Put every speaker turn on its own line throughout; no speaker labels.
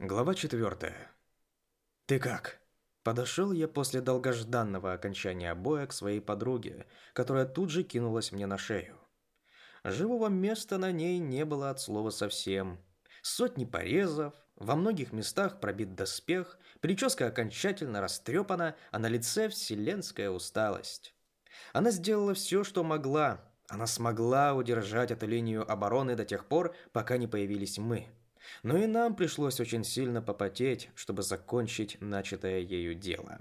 Глава четвертая. «Ты как?» Подошел я после долгожданного окончания боя к своей подруге, которая тут же кинулась мне на шею. Живого места на ней не было от слова совсем. Сотни порезов, во многих местах пробит доспех, прическа окончательно растрепана, а на лице вселенская усталость. Она сделала все, что могла. Она смогла удержать эту линию обороны до тех пор, пока не появились мы. Но и нам пришлось очень сильно попотеть, чтобы закончить начатое ею дело.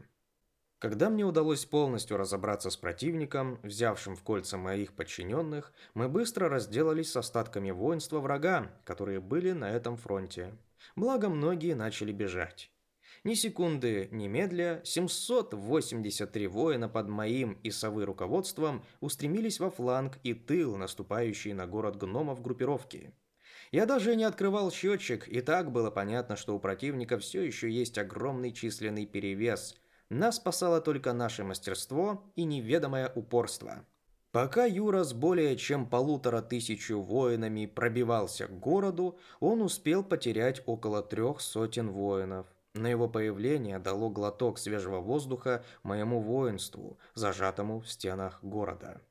Когда мне удалось полностью разобраться с противником, взявшим в кольца моих подчиненных, мы быстро разделались с остатками воинства врага, которые были на этом фронте. Благо, многие начали бежать. Ни секунды, ни медля, 783 воина под моим и совы руководством устремились во фланг и тыл, наступающие на город гномов группировки. Я даже не открывал счетчик, и так было понятно, что у противника все еще есть огромный численный перевес. Нас спасало только наше мастерство и неведомое упорство. Пока Юра с более чем полутора тысячу воинами пробивался к городу, он успел потерять около трех сотен воинов. На его появление дало глоток свежего воздуха моему воинству, зажатому в стенах города.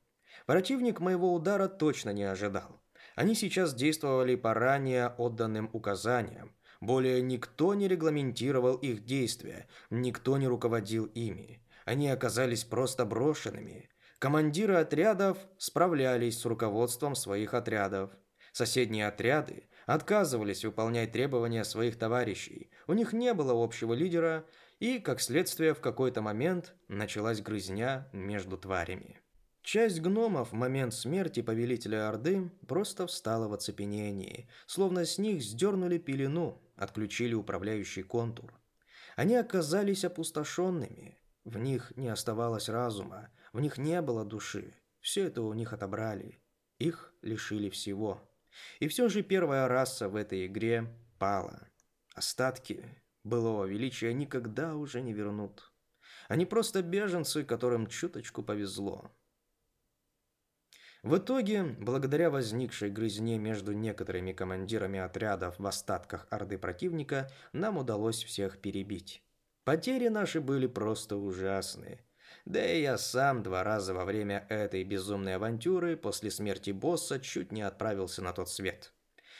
Противник моего удара точно не ожидал. Они сейчас действовали по ранее отданным указаниям. Более никто не регламентировал их действия, никто не руководил ими. Они оказались просто брошенными. Командиры отрядов справлялись с руководством своих отрядов. Соседние отряды отказывались выполнять требования своих товарищей. У них не было общего лидера, и, как следствие, в какой-то момент началась грызня между тварями. Часть гномов в момент смерти повелителя Орды просто встала в оцепенении, словно с них сдернули пелену, отключили управляющий контур. Они оказались опустошенными, в них не оставалось разума, в них не было души, все это у них отобрали, их лишили всего. И все же первая раса в этой игре пала. Остатки былого величия никогда уже не вернут. Они просто беженцы, которым чуточку повезло. В итоге, благодаря возникшей грызне между некоторыми командирами отрядов в остатках орды противника, нам удалось всех перебить. Потери наши были просто ужасные. Да и я сам два раза во время этой безумной авантюры после смерти босса чуть не отправился на тот свет.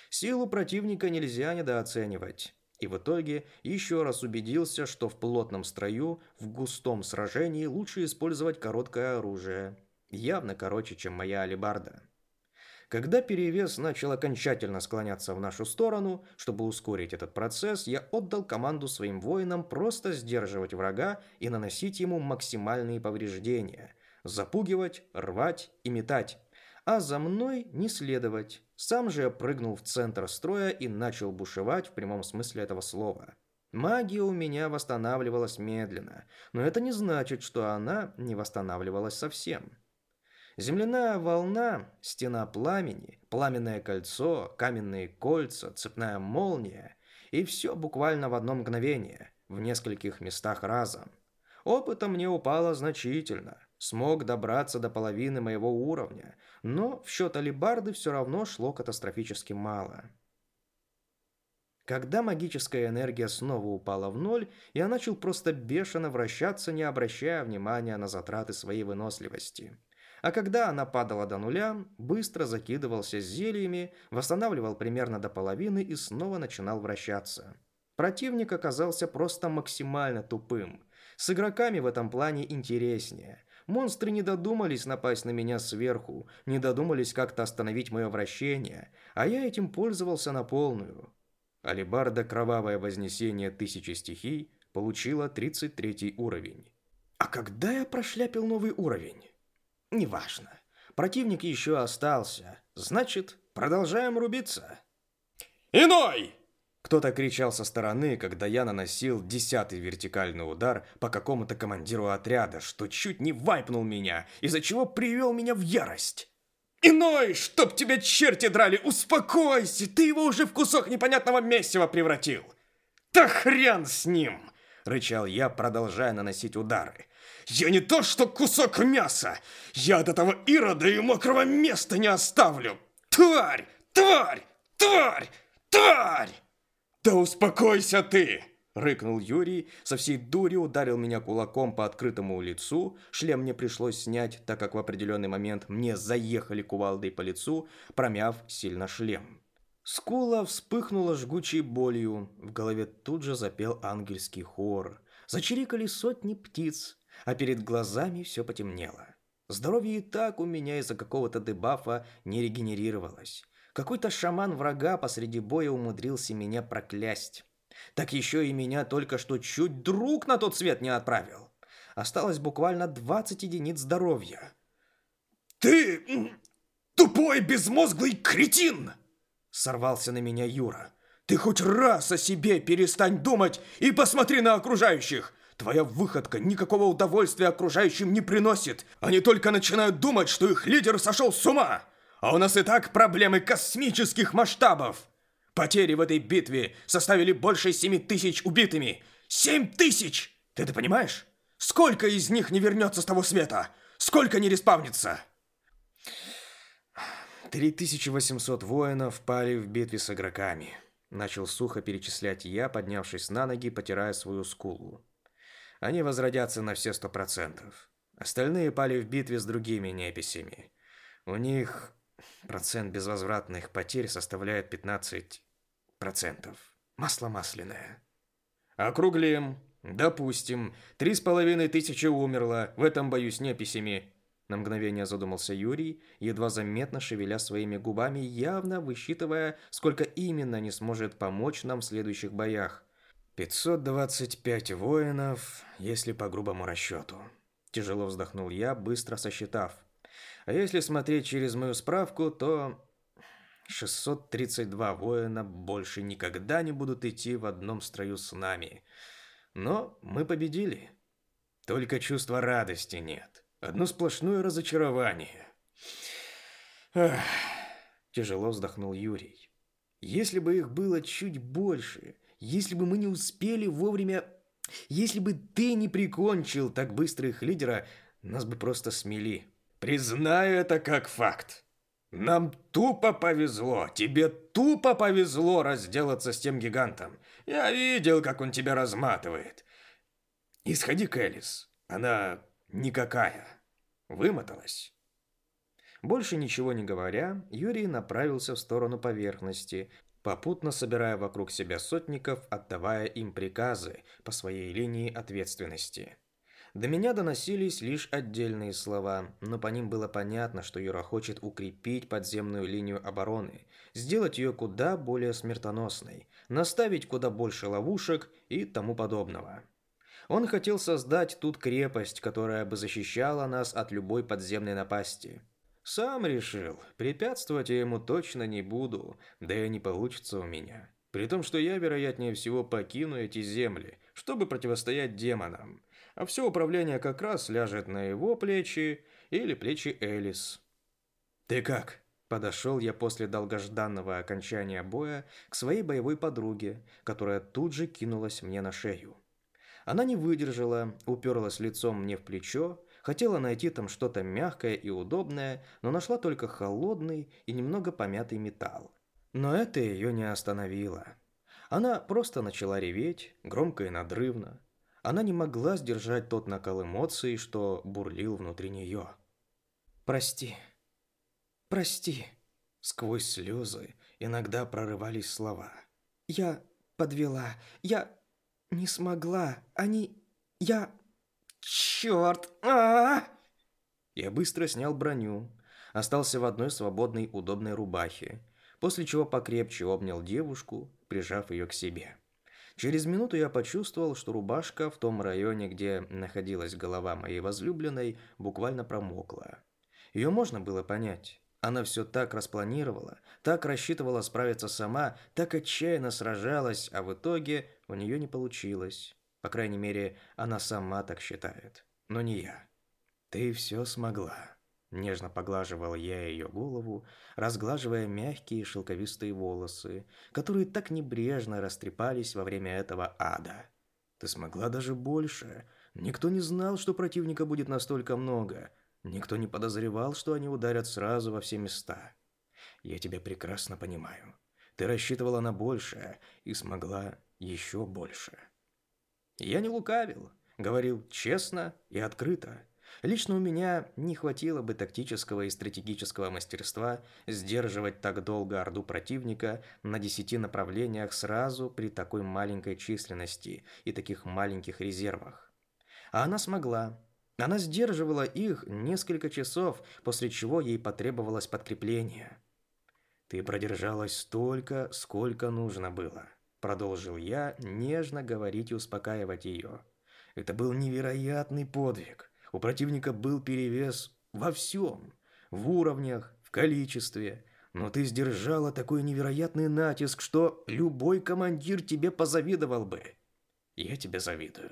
Силу противника нельзя недооценивать. И в итоге еще раз убедился, что в плотном строю, в густом сражении лучше использовать короткое оружие – явно короче, чем моя алебарда. Когда перевес начал окончательно склоняться в нашу сторону, чтобы ускорить этот процесс, я отдал команду своим воинам просто сдерживать врага и наносить ему максимальные повреждения, запугивать, рвать и метать, а за мной не следовать. Сам же я прыгнул в центр строя и начал бушевать в прямом смысле этого слова. Магия у меня восстанавливалась медленно, но это не значит, что она не восстанавливалась совсем. Земляная волна, стена пламени, пламенное кольцо, каменные кольца, цепная молния. И все буквально в одно мгновение, в нескольких местах разом. Опыта мне упало значительно. Смог добраться до половины моего уровня, но в счет алибарды все равно шло катастрофически мало. Когда магическая энергия снова упала в ноль, я начал просто бешено вращаться, не обращая внимания на затраты своей выносливости – а когда она падала до нуля, быстро закидывался зельями, восстанавливал примерно до половины и снова начинал вращаться. Противник оказался просто максимально тупым. С игроками в этом плане интереснее. Монстры не додумались напасть на меня сверху, не додумались как-то остановить мое вращение, а я этим пользовался на полную. Алибарда «Кровавое вознесение тысячи стихий» получила 33 уровень. А когда я прошляпил новый уровень? Неважно. Противник еще остался. Значит, продолжаем рубиться.
«Иной!»
Кто-то кричал со стороны, когда я наносил десятый вертикальный удар по какому-то командиру отряда, что чуть не вайпнул меня, из-за чего привел меня в ярость.
«Иной, чтоб тебя черти драли, успокойся! Ты его уже в кусок непонятного месива превратил!»
«Да хрен с ним!» — рычал я, продолжая наносить удары.
Я не то что кусок мяса. Я от этого Ирода и мокрого места не оставлю. Тварь! Тварь! Тварь! Тварь! Да успокойся ты! Рыкнул Юрий, со всей дури ударил меня кулаком по открытому лицу. Шлем мне пришлось снять, так как в определенный момент мне заехали кувалдой по лицу, промяв сильно шлем. Скула вспыхнула жгучей болью, в голове тут же запел ангельский хор. Зачирикали сотни птиц, а перед глазами все потемнело. Здоровье и так у меня из-за какого-то дебафа не регенерировалось. Какой-то шаман врага посреди боя умудрился меня проклясть. Так еще и меня только что чуть друг на тот свет не отправил. Осталось буквально 20 единиц здоровья. «Ты тупой безмозглый кретин!» Сорвался на меня Юра. «Ты хоть раз о себе перестань думать и посмотри на окружающих! Твоя выходка никакого удовольствия окружающим не приносит. Они только начинают думать, что их лидер сошел с ума. А у нас и так проблемы космических масштабов. Потери в этой битве составили больше семи тысяч убитыми. Семь тысяч! Ты это понимаешь? Сколько из них не вернется с того света? Сколько не респавнится? 3800 воинов пали в битве с игроками. Начал сухо перечислять я, поднявшись на ноги, потирая свою скулу. Они возродятся на все сто процентов. Остальные пали в битве с другими неписями. У них процент безвозвратных потерь составляет 15 процентов. Масло масляное. Округлим. Допустим, три с половиной тысячи умерло в этом бою с неписями. На мгновение задумался Юрий, едва заметно шевеля своими губами, явно высчитывая, сколько именно не сможет помочь нам в следующих боях. 525 воинов, если по грубому расчету. Тяжело вздохнул я, быстро сосчитав. А если смотреть через мою справку, то 632 воина больше никогда не будут идти в одном строю с нами. Но мы победили. Только чувства радости нет. Одно сплошное разочарование. Ах, тяжело вздохнул Юрий. Если бы их было чуть больше, если бы мы не успели вовремя... Если бы ты не прикончил так быстро их лидера, нас бы просто смели. Признаю это как факт. Нам тупо повезло, тебе тупо повезло разделаться с тем гигантом. Я видел, как он тебя разматывает. Исходи к Элис. Она никакая. Вымоталась. Больше ничего не говоря, Юрий направился в сторону поверхности, попутно собирая вокруг себя сотников, отдавая им приказы по своей линии ответственности. До меня доносились лишь отдельные слова, но по ним было понятно, что Юра хочет укрепить подземную линию обороны, сделать ее куда более смертоносной, наставить куда больше ловушек и тому подобного. Он хотел создать тут крепость, которая бы защищала нас от любой подземной напасти – сам решил, препятствовать я ему точно не буду, да и не получится у меня. При том, что я, вероятнее всего, покину эти земли, чтобы противостоять демонам. А все управление как раз ляжет на его плечи или плечи Элис. «Ты как?» Подошел я после долгожданного окончания боя к своей боевой подруге, которая тут же кинулась мне на шею. Она не выдержала, уперлась лицом мне в плечо Хотела найти там что-то мягкое и удобное, но нашла только холодный и немного помятый металл. Но это ее не остановило. Она просто начала реветь, громко и надрывно. Она не могла сдержать тот накал эмоций, что бурлил внутри нее. «Прости, прости», — сквозь слезы иногда прорывались слова. «Я подвела, я не смогла, они... я...» Черт! А -а -а! Я быстро снял броню, остался в одной свободной удобной рубахе, после чего покрепче обнял девушку, прижав ее к себе. Через минуту я почувствовал, что рубашка в том районе, где находилась голова моей возлюбленной, буквально промокла. Ее можно было понять. Она все так распланировала, так рассчитывала справиться сама, так отчаянно сражалась, а в итоге у нее не получилось. По крайней мере, она сама так считает. Но не я. Ты все смогла. Нежно поглаживал я ее голову, разглаживая мягкие шелковистые волосы, которые так небрежно растрепались во время этого ада. Ты смогла даже больше. Никто не знал, что противника будет настолько много. Никто не подозревал, что они ударят сразу во все места. Я тебя прекрасно понимаю.
Ты рассчитывала на большее и смогла еще больше. Я не лукавил, говорил честно и открыто. Лично у меня не хватило бы тактического и стратегического мастерства сдерживать так долго орду противника на десяти направлениях сразу при такой маленькой численности и таких маленьких резервах. А она смогла. Она сдерживала их несколько часов, после чего ей потребовалось подкрепление. «Ты продержалась столько, сколько нужно было», — продолжил я, нежно говорить и успокаивать ее. «Это был невероятный подвиг. У противника был перевес во всем. В уровнях, в количестве. Но ты сдержала такой невероятный натиск, что любой командир тебе позавидовал бы. Я тебе завидую.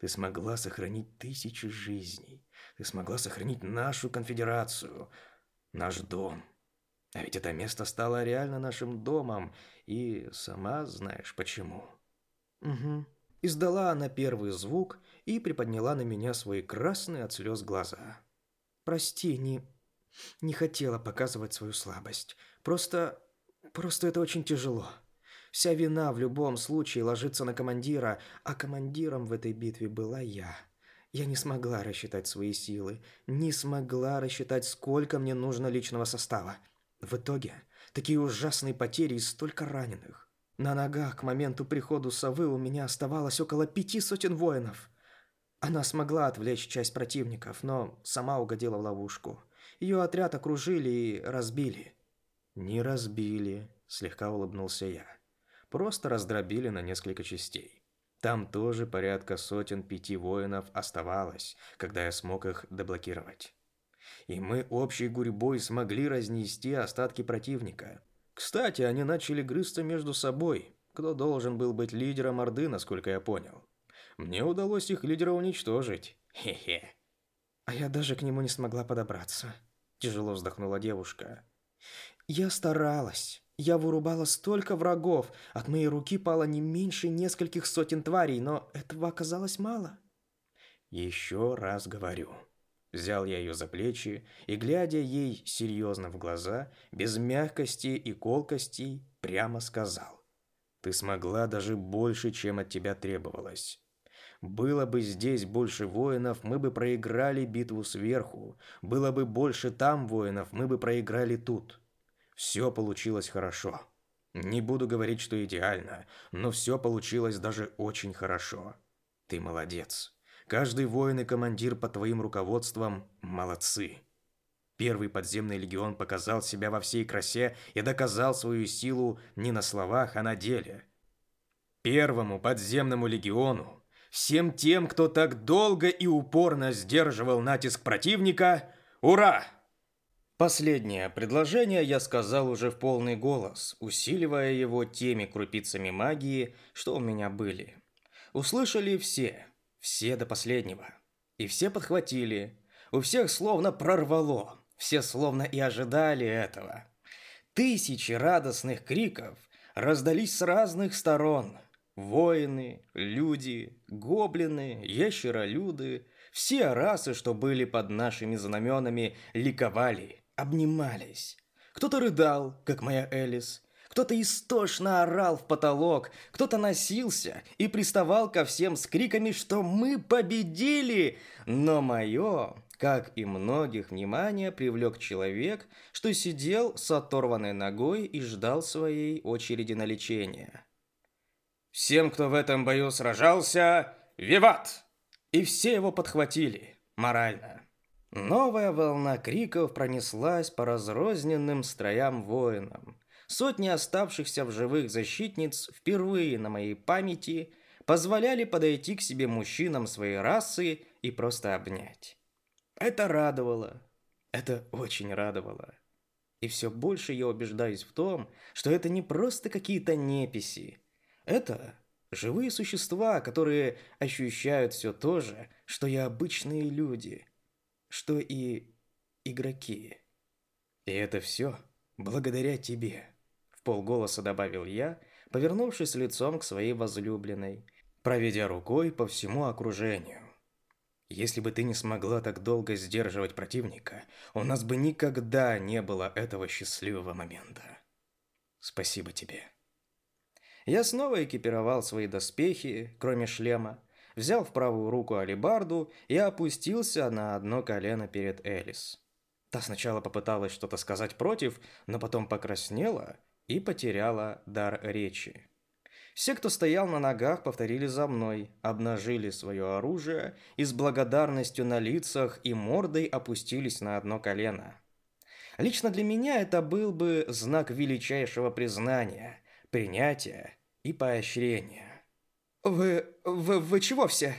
Ты смогла сохранить тысячи жизней. Ты смогла сохранить нашу конфедерацию, наш дом. А ведь это место стало реально нашим домом, и сама знаешь почему. Угу. Издала она первый звук и приподняла на меня свои красные от слез глаза. «Прости, не... не хотела показывать свою слабость. Просто... просто это очень тяжело. Вся вина в любом случае ложится на командира, а командиром в этой битве была я. Я не смогла рассчитать свои силы, не смогла рассчитать, сколько мне нужно личного состава. В итоге, такие ужасные потери и столько раненых. На ногах к моменту прихода совы у меня оставалось около пяти сотен воинов. Она смогла отвлечь часть противников, но сама угодила в ловушку. Ее отряд окружили и разбили. «Не разбили», — слегка улыбнулся я. «Просто раздробили на несколько частей. Там тоже порядка сотен пяти воинов оставалось, когда я смог их деблокировать. И мы общей гурьбой смогли разнести остатки противника. Кстати, они начали грызться между собой, кто должен был быть лидером Орды, насколько я понял. Мне удалось их лидера уничтожить. Хе-хе. А я даже к нему не смогла подобраться. Тяжело вздохнула девушка. Я старалась. Я вырубала столько врагов. От моей руки пало не меньше нескольких сотен тварей, но этого оказалось мало. Еще раз говорю. Взял я ее за плечи и, глядя ей серьезно в глаза, без мягкости и колкостей, прямо сказал. «Ты смогла даже больше, чем от тебя требовалось. Было бы здесь больше воинов, мы бы проиграли битву сверху. Было бы больше там воинов, мы бы проиграли тут. Все получилось хорошо. Не буду говорить, что идеально, но все получилось даже очень хорошо. Ты молодец». Каждый воин и командир под твоим руководством молодцы. Первый подземный легион показал себя во всей красе и доказал свою силу не на словах, а на деле. Первому подземному легиону, всем тем, кто так долго и упорно сдерживал натиск противника, ура! Последнее предложение я сказал уже в полный голос, усиливая его теми крупицами магии, что у меня были. Услышали все – все до последнего. И все подхватили. У всех словно прорвало. Все словно и ожидали этого. Тысячи радостных криков раздались с разных сторон. Воины, люди, гоблины, ящеролюды, все расы, что были под нашими знаменами, ликовали, обнимались. Кто-то рыдал, как моя Элис, кто-то истошно орал в потолок, кто-то носился и приставал ко всем с криками, что мы победили. Но мое, как и многих, внимание привлек человек, что сидел с оторванной ногой и ждал своей очереди на лечение. Всем, кто в этом бою сражался, виват! И все его подхватили, морально. Новая волна криков пронеслась по разрозненным строям воинам. Сотни оставшихся в живых защитниц впервые на моей памяти позволяли подойти к себе мужчинам своей расы и просто обнять. Это радовало. Это очень радовало. И все больше я убеждаюсь в том, что это не просто какие-то неписи. Это живые существа, которые ощущают все то же, что и обычные люди, что и игроки. И это все благодаря тебе полголоса добавил я, повернувшись лицом к своей возлюбленной, проведя рукой по всему окружению. Если бы ты не смогла так долго сдерживать противника, у нас бы никогда не было этого счастливого момента. Спасибо тебе. Я снова экипировал свои доспехи, кроме шлема, взял в правую руку алебарду и опустился на одно колено перед Элис. Та сначала попыталась что-то сказать против, но потом покраснела и потеряла дар речи. Все, кто стоял на ногах, повторили за мной, обнажили свое оружие и с благодарностью на лицах и мордой опустились на одно колено. Лично для меня это был бы знак величайшего признания, принятия и поощрения. «Вы... вы, вы чего все?»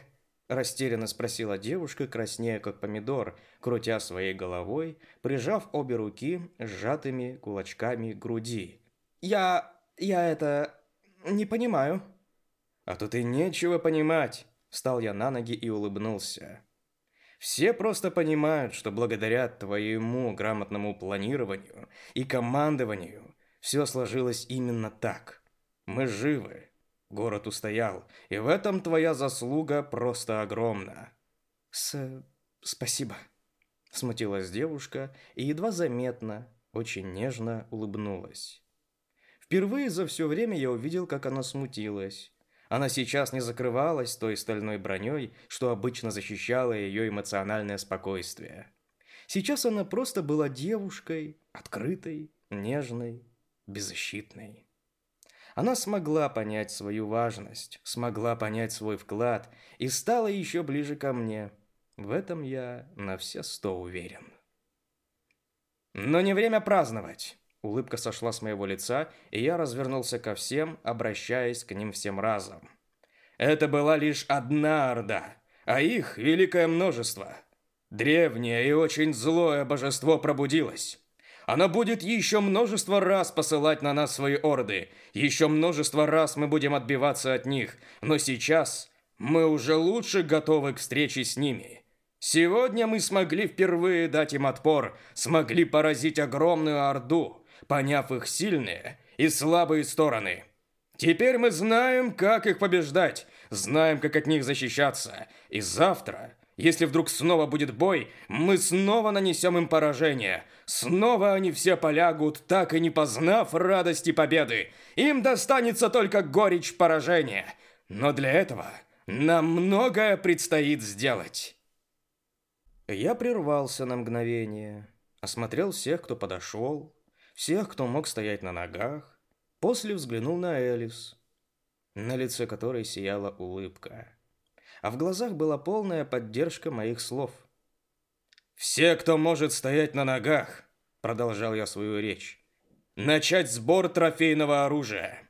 Растерянно спросила девушка, краснея как помидор, крутя своей головой, прижав обе руки сжатыми кулачками к груди. «Я... я это... не понимаю».
«А тут и нечего понимать», — встал я на ноги и улыбнулся. Все просто понимают, что благодаря твоему грамотному планированию и командованию все сложилось именно так. Мы живы. Город устоял, и в этом твоя заслуга просто огромна.
С... спасибо. Смутилась девушка и едва заметно, очень нежно улыбнулась. Впервые за все время я увидел, как она смутилась. Она сейчас не закрывалась той стальной броней, что обычно защищало ее эмоциональное спокойствие. Сейчас она просто была девушкой, открытой, нежной, беззащитной. Она смогла понять свою важность, смогла понять свой вклад и стала еще ближе ко мне. В этом я на все сто уверен. Но не время праздновать. Улыбка сошла с моего лица, и я развернулся ко всем, обращаясь к ним всем разом. Это была лишь одна орда, а их великое множество. Древнее и очень злое божество пробудилось. Оно будет еще множество раз посылать на нас свои орды. Еще множество раз мы будем отбиваться от них. Но сейчас мы уже лучше готовы к встрече с ними. Сегодня мы смогли впервые дать им отпор, смогли поразить огромную орду поняв их сильные и слабые стороны. Теперь мы знаем, как их побеждать, знаем, как от них защищаться. И завтра, если вдруг снова будет бой, мы снова нанесем им поражение. Снова они все полягут, так и не познав радости победы. Им достанется только горечь поражения. Но для этого нам многое предстоит сделать. Я прервался на мгновение, осмотрел всех, кто подошел, всех, кто мог стоять на ногах, после взглянул на Элис, на лице которой сияла улыбка, а в глазах была полная поддержка моих слов. «Все, кто может стоять на ногах», — продолжал я свою речь, — «начать сбор трофейного оружия,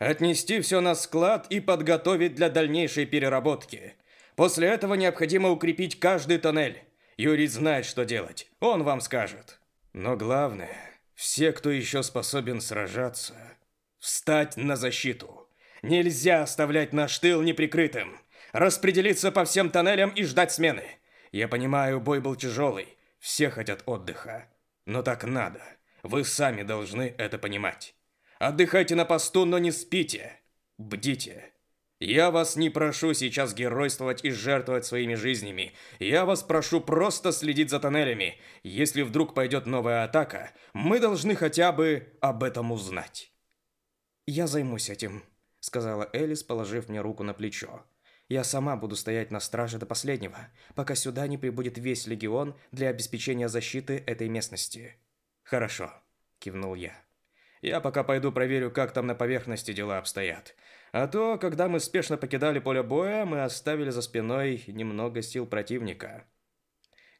отнести все на склад и подготовить для дальнейшей переработки. После этого необходимо укрепить каждый тоннель. Юрий знает, что делать, он вам скажет. Но главное, все, кто еще способен сражаться, встать на защиту. Нельзя оставлять наш тыл неприкрытым. Распределиться по всем тоннелям и ждать смены. Я понимаю, бой был тяжелый. Все хотят отдыха. Но так надо. Вы сами должны это понимать. Отдыхайте на посту, но не спите. Бдите. Я вас не прошу сейчас геройствовать и жертвовать своими жизнями. Я вас прошу просто следить за тоннелями. Если вдруг пойдет новая атака, мы должны хотя бы об этом узнать. Я займусь этим, сказала Элис, положив мне руку на плечо. Я сама буду стоять на страже до последнего, пока сюда не прибудет весь легион для обеспечения защиты этой местности.
Хорошо, кивнул я. Я пока пойду проверю, как там на поверхности дела обстоят. А то, когда мы спешно покидали поле боя, мы оставили за спиной немного сил противника.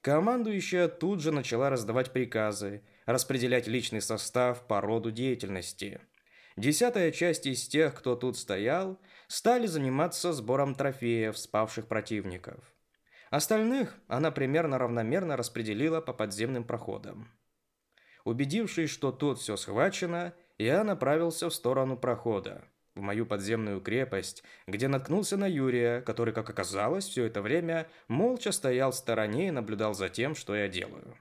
Командующая тут же начала раздавать приказы, распределять личный состав по роду деятельности. Десятая часть из тех, кто тут стоял, стали заниматься сбором трофеев спавших противников. Остальных она примерно равномерно распределила по подземным проходам. Убедившись, что тут все схвачено, я направился в сторону прохода в мою подземную крепость, где наткнулся на Юрия, который, как оказалось, все это время молча стоял в стороне и наблюдал за тем, что я делаю.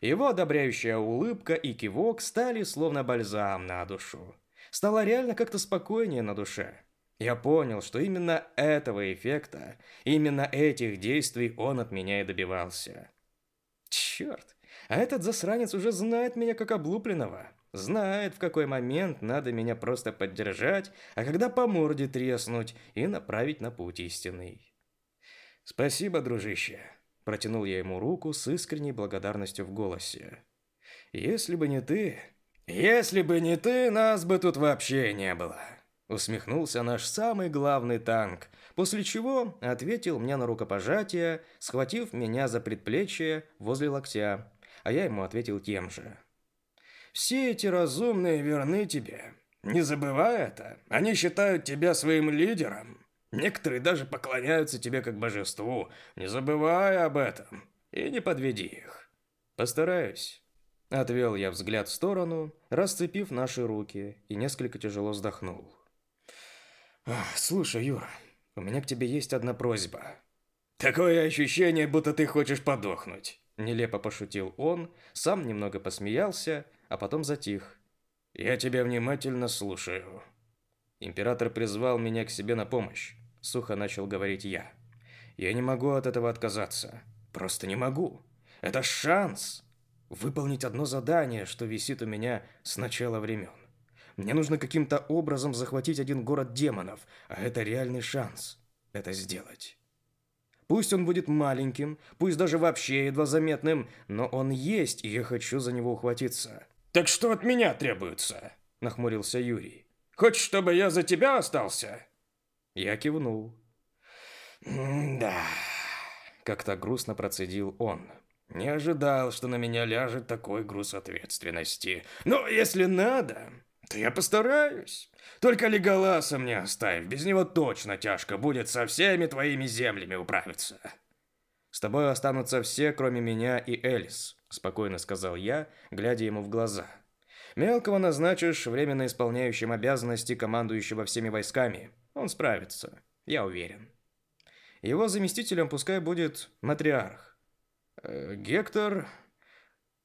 Его одобряющая улыбка и кивок стали словно бальзам на душу. Стало реально как-то спокойнее на душе. Я понял, что именно этого эффекта, именно этих действий он от меня и добивался. Черт, а этот засранец уже знает меня как облупленного.
Знает, в какой момент надо меня просто поддержать, а когда по морде треснуть и направить на путь истинный. «Спасибо, дружище», – протянул я ему руку с искренней благодарностью в голосе. «Если бы не ты...» «Если бы не ты, нас бы тут вообще не было», – усмехнулся наш самый главный танк, после чего ответил мне на рукопожатие, схватив меня за предплечье возле локтя, а я ему ответил тем же. Все эти разумные верны тебе. Не забывай это. Они считают тебя своим лидером. Некоторые даже поклоняются тебе как божеству. Не забывай об этом. И не подведи их. Постараюсь. Отвел я взгляд в сторону, расцепив наши руки, и несколько тяжело вздохнул. «Слушай, Юра, у меня к тебе есть одна просьба». «Такое ощущение, будто ты хочешь подохнуть», – нелепо пошутил он, сам немного посмеялся, а потом затих. «Я тебя внимательно слушаю». Император призвал меня к себе на помощь, сухо начал говорить я. Я не могу от этого отказаться. Просто не могу. Это шанс выполнить одно задание, что висит у меня с начала времен. Мне нужно каким-то образом захватить один город демонов, а это реальный шанс это сделать. Пусть он будет маленьким, пусть даже вообще едва заметным, но он есть, и я хочу за него ухватиться.
«Так что от меня требуется?» – нахмурился Юрий. «Хочешь, чтобы я за тебя остался?»
Я кивнул.
«Да...» – как-то грустно процедил он. «Не ожидал, что на меня ляжет такой груз ответственности. Но если надо, то я постараюсь. Только Леголаса мне оставь, без него точно тяжко будет со всеми твоими землями управиться».
«С тобой останутся все, кроме меня и Элис», – спокойно сказал я, глядя ему в глаза. «Мелкого назначишь временно исполняющим обязанности командующего всеми войсками. Он справится, я уверен. Его заместителем пускай будет матриарх. Э, Гектор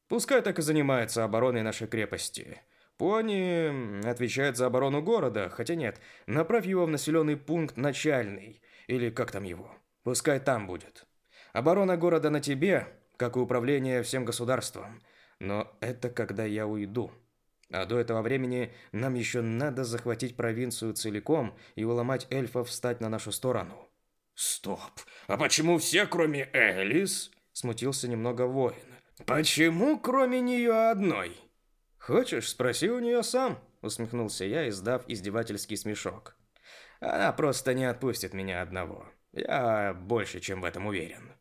пускай так и занимается обороной нашей крепости. Пони отвечает за оборону города, хотя нет, направь его в населенный пункт начальный, или как там его. Пускай там будет. Оборона города на тебе, как и управление всем государством. Но это когда я уйду. А до этого времени нам еще надо захватить провинцию целиком и уломать эльфов встать на нашу сторону.
Стоп. А почему все, кроме Элис? Смутился немного воин. Почему, кроме нее одной?
Хочешь, спроси у нее сам, усмехнулся я, издав издевательский смешок. Она просто не отпустит меня одного. Я больше, чем в этом уверен.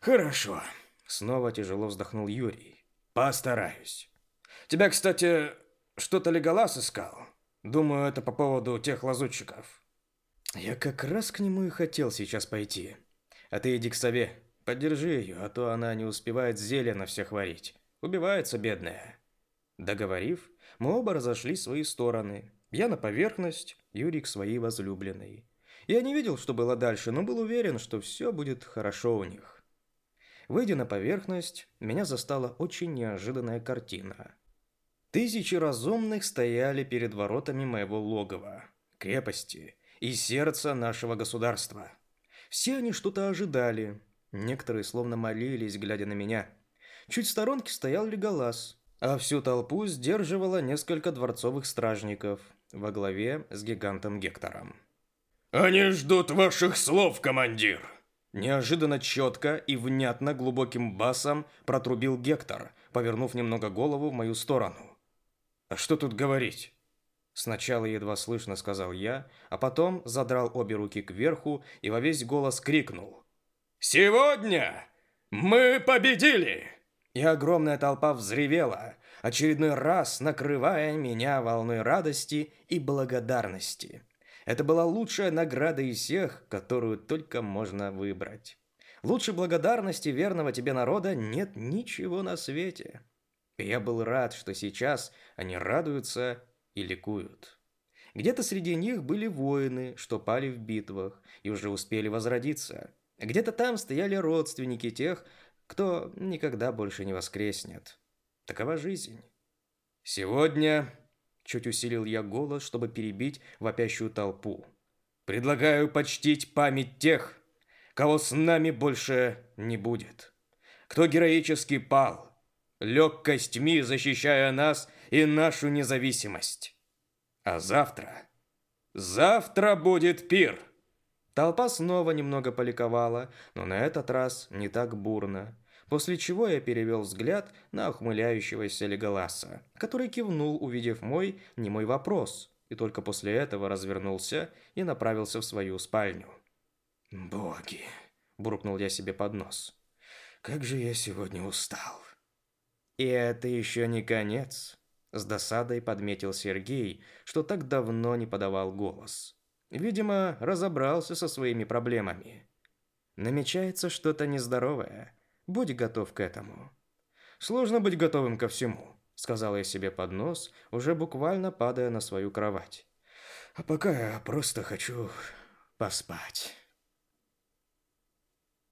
Хорошо.
Снова тяжело вздохнул Юрий.
Постараюсь. Тебя, кстати, что-то Леголас искал. Думаю, это по поводу тех лазутчиков.
Я как раз к нему и хотел сейчас пойти. А ты иди к сове, поддержи ее, а то она не успевает зелья на всех варить. Убивается бедная. Договорив, мы оба разошли в свои стороны. Я на поверхность, Юрий к своей возлюбленной. Я не видел, что было дальше, но был уверен, что все будет хорошо у них. Выйдя на поверхность, меня застала очень неожиданная картина. Тысячи разумных стояли перед воротами моего логова, крепости и сердца нашего государства. Все они что-то ожидали. Некоторые словно молились, глядя на меня. Чуть в сторонке стоял Леголас, а всю толпу сдерживало несколько дворцовых стражников во главе с гигантом Гектором.
«Они ждут ваших слов, командир!»
Неожиданно четко и внятно глубоким басом протрубил Гектор, повернув немного голову в мою сторону. «А что тут говорить?» Сначала едва слышно сказал я, а потом задрал обе руки кверху и во весь голос крикнул.
«Сегодня мы победили!»
И огромная толпа взревела, очередной раз накрывая меня волной радости и благодарности. Это была лучшая награда из всех, которую только можно выбрать. Лучше благодарности верного тебе народа нет ничего на свете. И я был рад, что сейчас они радуются и ликуют. Где-то среди них были воины, что пали в битвах и уже успели возродиться. Где-то там стояли родственники тех, кто никогда больше не воскреснет. Такова жизнь. Сегодня Чуть усилил я голос, чтобы перебить вопящую толпу. Предлагаю почтить память тех, кого с нами больше не будет. Кто героически пал, лег костьми, защищая нас
и нашу независимость. А завтра... Завтра будет пир!»
Толпа снова немного поликовала, но на этот раз не так бурно. После чего я перевел взгляд на ухмыляющегося Леголаса, который кивнул, увидев мой немой вопрос, и только после этого развернулся и направился в свою спальню.
«Боги!» – буркнул я себе под нос. «Как же я сегодня устал!»
«И это еще не конец!» – с досадой подметил Сергей, что так давно не подавал голос. Видимо, разобрался со своими проблемами. Намечается что-то нездоровое. Будь готов к этому. Сложно быть готовым ко всему, сказала я себе под нос, уже буквально падая на свою кровать. А пока я просто хочу поспать.